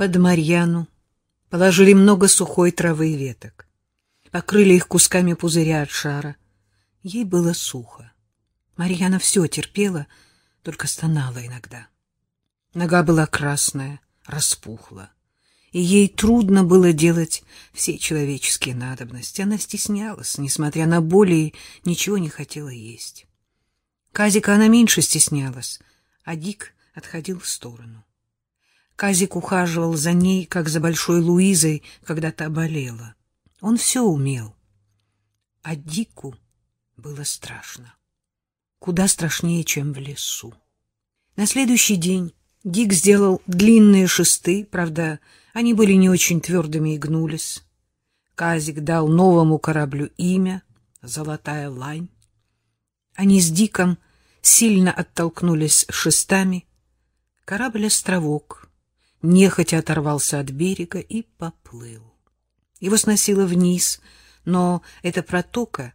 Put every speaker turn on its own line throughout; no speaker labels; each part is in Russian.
Под Марьяну положили много сухой травы и веток. Покрыли их кусками пузыря от шара. Ей было сухо. Марьяна все терпела, только стонала иногда. Нога была красная, распухла, и ей трудно было делать все человеческие надобности. Она стеснялась, несмотря на боль, и ничего не хотела есть. Казика она меньше стеснялась, а Дик отходил в сторону. Казик ухаживал за ней, как за большой Луизой, когда та болела. Он все умел. А Дику было страшно. Куда страшнее, чем в лесу. На следующий день Дик сделал длинные шесты, правда, они были не очень твердыми и гнулись. Казик дал новому кораблю имя — «Золотая лань». Они с Диком сильно оттолкнулись шестами. Корабль-островок нехотя оторвался от берега и поплыл. Его сносило вниз, но эта протока,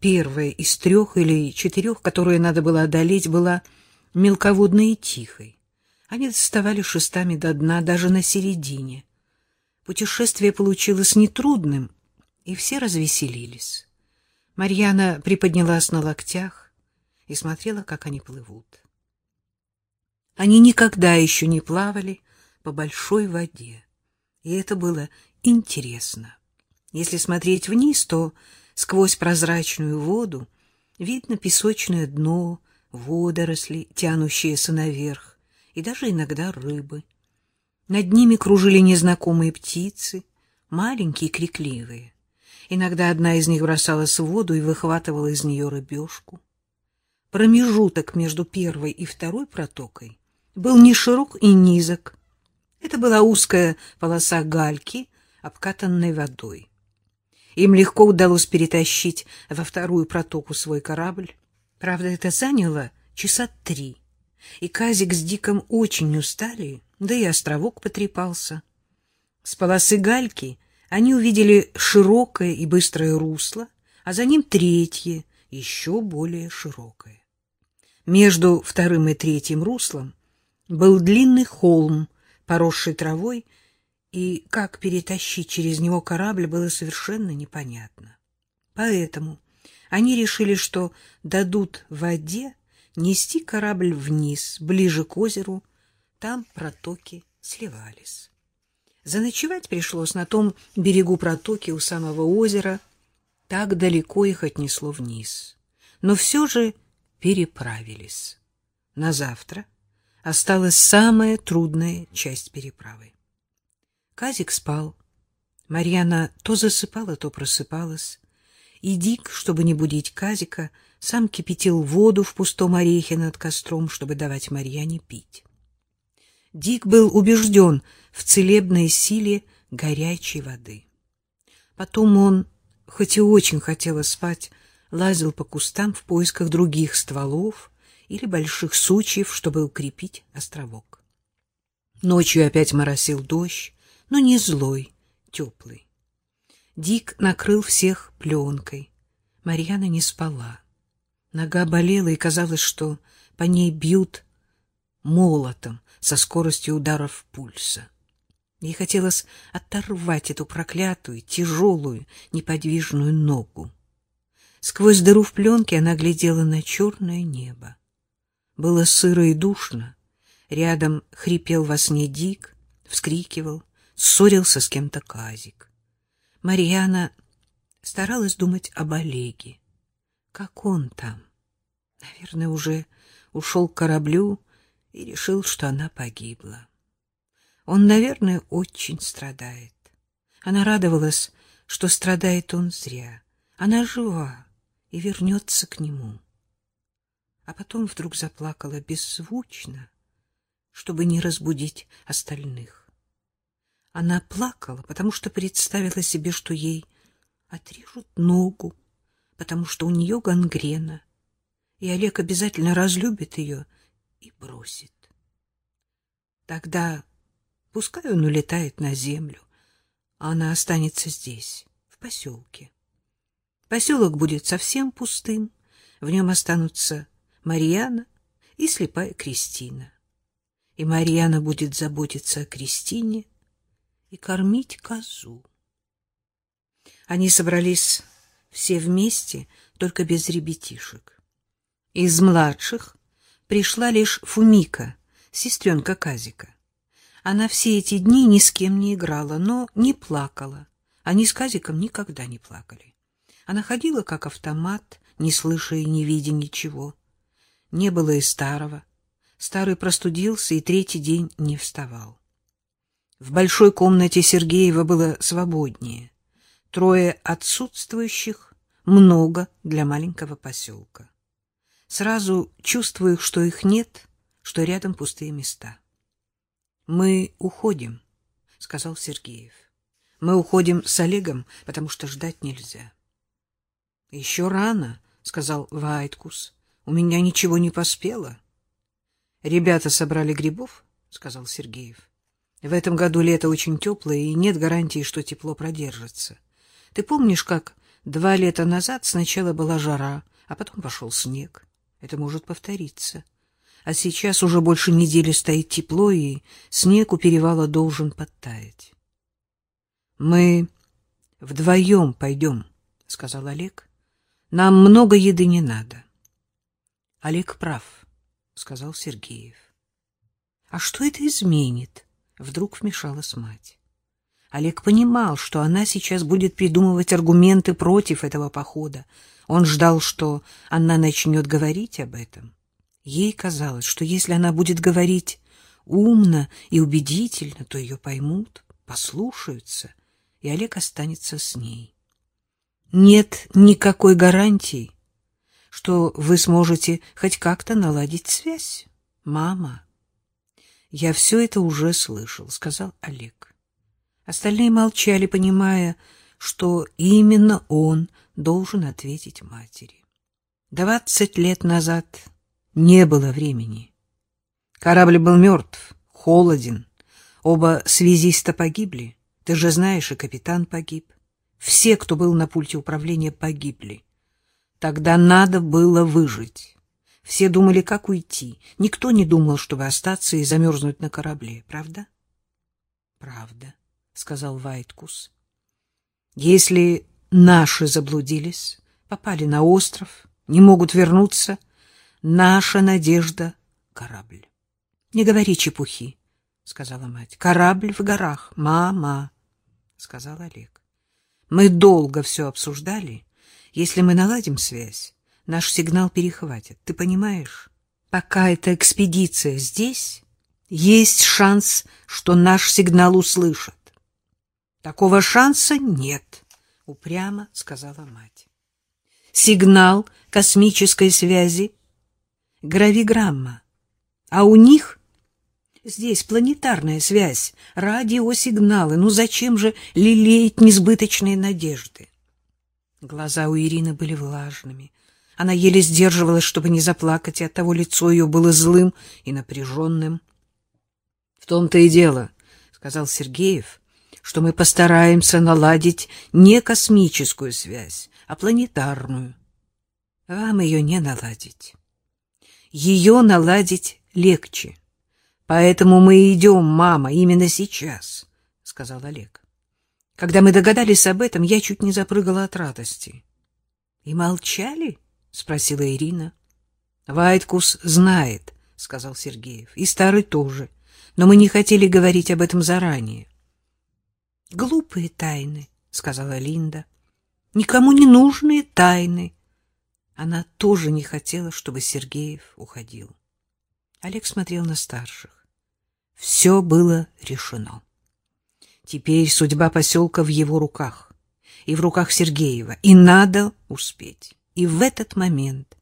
первая из трех или четырех, которые надо было одолеть, была мелководной и тихой. Они доставали шестами до дна даже на середине. Путешествие получилось нетрудным, и все развеселились. Марьяна приподнялась на локтях и смотрела, как они плывут. Они никогда еще не плавали по большой воде, и это было интересно. Если смотреть вниз, то сквозь прозрачную воду видно песочное дно, водоросли, тянущиеся наверх, и даже иногда рыбы. Над ними кружили незнакомые птицы, маленькие и крикливые. Иногда одна из них бросалась в воду и выхватывала из нее рыбешку. Промежуток между первой и второй протокой был не широк и низок. Это была узкая полоса гальки, обкатанной водой. Им легко удалось перетащить во вторую протоку свой корабль. Правда, это заняло часа три, и Казик с Диком очень устали, да и островок потрепался. С полосы гальки они увидели широкое и быстрое русло, а за ним третье, еще более широкое. Между вторым и третьим руслом был длинный холм, поросший травой, и как перетащить через него корабль было совершенно непонятно. Поэтому они решили, что дадут воде нести корабль вниз, ближе к озеру, там протоки сливались. Заночевать пришлось на том берегу протоки у самого озера, так далеко их отнесло вниз. Но все же переправились. На завтра осталась самая трудная часть переправы. Казик спал. Марьяна то засыпала, то просыпалась. И Дик, чтобы не будить Казика, сам кипятил воду в пустом орехе над костром, чтобы давать Марьяне пить. Дик был убежден в целебной силе горячей воды. Потом он, хоть и очень хотел спать, лазил по кустам в поисках других стволов или больших сучьев, чтобы укрепить островок. Ночью опять моросил дождь, но не злой, теплый. Дик накрыл всех пленкой. Марьяна не спала. Нога болела, и казалось, что по ней бьют молотом со скоростью ударов пульса. Ей хотелось оторвать эту проклятую, тяжелую, неподвижную ногу. Сквозь дыру в пленке она глядела на черное небо. Было сыро и душно. Рядом хрипел во сне Дик, вскрикивал, ссорился с кем-то Казик. Марьяна старалась думать об Олеге. Как он там? Наверное, уже ушел к кораблю и решил, что она погибла. Он, наверное, очень страдает. Она радовалась, что страдает он зря. Она жива и вернется к нему а потом вдруг заплакала беззвучно, чтобы не разбудить остальных. Она плакала, потому что представила себе, что ей отрежут ногу, потому что у нее гангрена, и Олег обязательно разлюбит ее и бросит. Тогда пускай он улетает на землю, а она останется здесь, в поселке. Поселок будет совсем пустым, в нем останутся Марьяна и слепая Кристина. И Марьяна будет заботиться о Кристине, и кормить козу. Они собрались все вместе, только без ребятишек. Из младших пришла лишь Фумика, сестренка Казика. Она все эти дни ни с кем не играла, но не плакала. Они с Казиком никогда не плакали. Она ходила как автомат, не слыша и не видя ничего. Не было и старого. Старый простудился и третий день не вставал. В большой комнате Сергеева было свободнее. Трое отсутствующих — много для маленького поселка. Сразу чувствую, что их нет, что рядом пустые места. — Мы уходим, — сказал Сергеев. — Мы уходим с Олегом, потому что ждать нельзя. — Еще рано, — сказал Вайткус. — У меня ничего не поспело. — Ребята собрали грибов, — сказал Сергеев. — В этом году лето очень теплое, и нет гарантии, что тепло продержится. Ты помнишь, как два лета назад сначала была жара, а потом пошел снег? Это может повториться. А сейчас уже больше недели стоит тепло, и снег у перевала должен подтаять. — Мы вдвоем пойдем, — сказал Олег. — Нам много еды не надо. — Олег прав, — сказал Сергеев. — А что это изменит? — вдруг вмешалась мать. Олег понимал, что она сейчас будет придумывать аргументы против этого похода. Он ждал, что она начнет говорить об этом. Ей казалось, что если она будет говорить умно и убедительно, то ее поймут, послушаются, и Олег останется с ней. Нет никакой гарантии, что вы сможете хоть как-то наладить связь, мама. Я все это уже слышал, сказал Олег. Остальные молчали, понимая, что именно он должен ответить матери. Двадцать лет назад не было времени. Корабль был мертв, холоден. Оба связиста погибли. Ты же знаешь, и капитан погиб. Все, кто был на пульте управления, погибли. Тогда надо было выжить. Все думали, как уйти. Никто не думал, чтобы остаться и замерзнуть на корабле. Правда? Правда сказал Вайткус. Если наши заблудились, попали на остров, не могут вернуться, наша надежда — корабль. — Не говори чепухи, — сказала мать. — Корабль в горах, мама, — сказал Олег. — Мы долго все обсуждали. Если мы наладим связь, наш сигнал перехватит. Ты понимаешь? Пока эта экспедиция здесь, есть шанс, что наш сигнал услышат. Такого шанса нет, упрямо сказала мать. Сигнал космической связи гравиграмма, а у них здесь планетарная связь, радиосигналы. Ну зачем же лелеять несбыточные надежды? Глаза у Ирины были влажными. Она еле сдерживалась, чтобы не заплакать, и оттого лицо ее было злым и напряженным. — В том-то и дело, — сказал Сергеев, что мы постараемся наладить не космическую связь, а планетарную. Вам ее не наладить. Ее наладить легче. Поэтому мы идем, мама, именно сейчас, — сказал Олег. Когда мы догадались об этом, я чуть не запрыгала от радости. — И молчали? — спросила Ирина. — Вайткус знает, — сказал Сергеев, — и старый тоже. Но мы не хотели говорить об этом заранее. — Глупые тайны, — сказала Линда. — Никому не нужные тайны. Она тоже не хотела, чтобы Сергеев уходил. Олег смотрел на старших. Все было решено. Теперь судьба поселка в его руках, и в руках Сергеева, и надо успеть. И в этот момент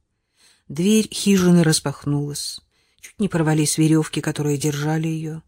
дверь хижины распахнулась, чуть не порвались веревки, которые держали ее.